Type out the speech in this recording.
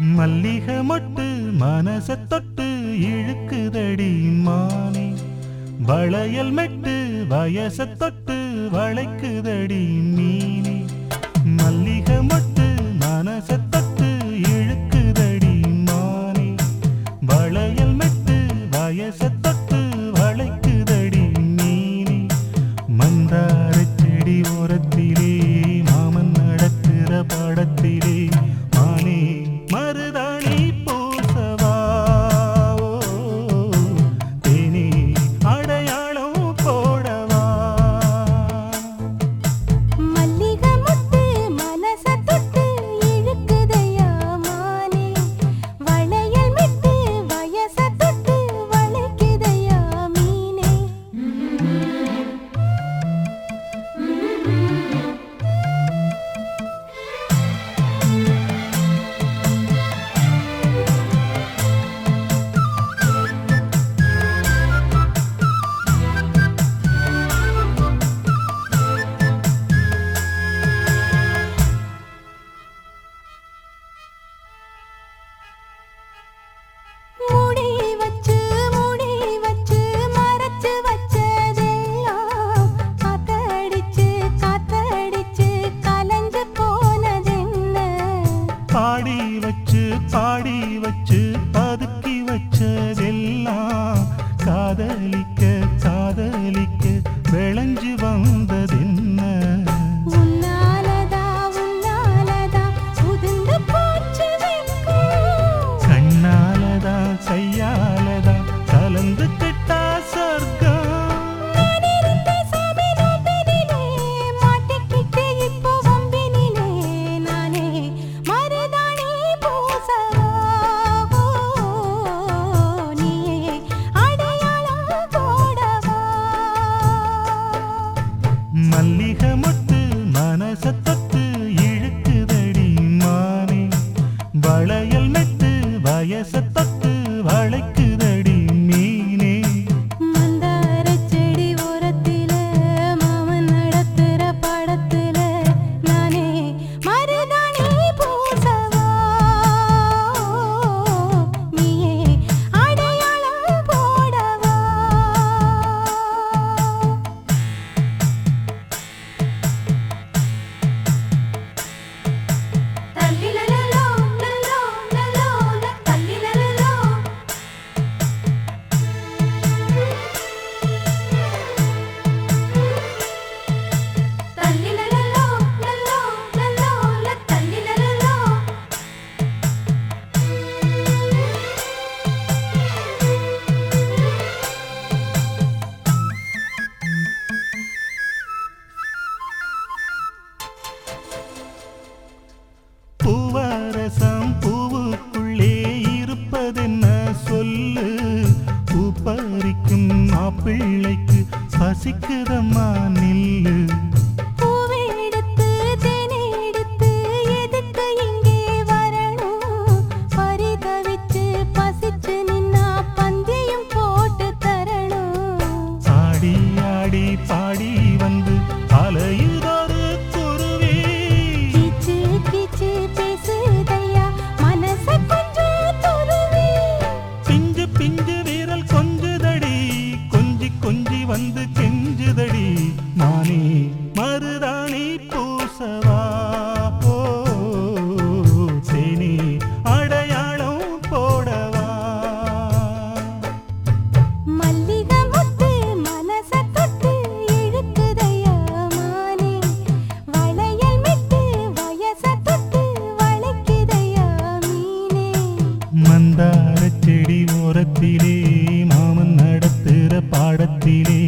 மல்லிக மொட்டு மனச தொட்டு இழுக்குதடி மானே. வளையல் மெட்டு வயச தொட்டு வளைக்குதடி மீ பாடி வச்சு பாடி வச்சு பதுக்கி வச்சதெல்லாம் காதலிக்க காதலிக்க விளைஞ்சு வந்தது. தேசத்தட்டு வளைக்க பூவாரசம் பூவுக்குள்ளே இருப்பதென்ன சொல்லு? பூ பறிக்கும் மாப்பிள்ளைக்கு பசிக்குதம்மா நில்லு. வந்து கெஞ்சுதடி. மானே மருதாணி பூசவா. ஓ சேனே அடையாளம் போடவா. மல்லிக முத்து மனச தொட்டு இழுக்குதையா மானே. வளையல் மிட்டு வயச தொட்டு வளைக்குதையா மீனே. மந்தார செடி ஓரத்திலே மாமன் நடத்துற பாடத்திலே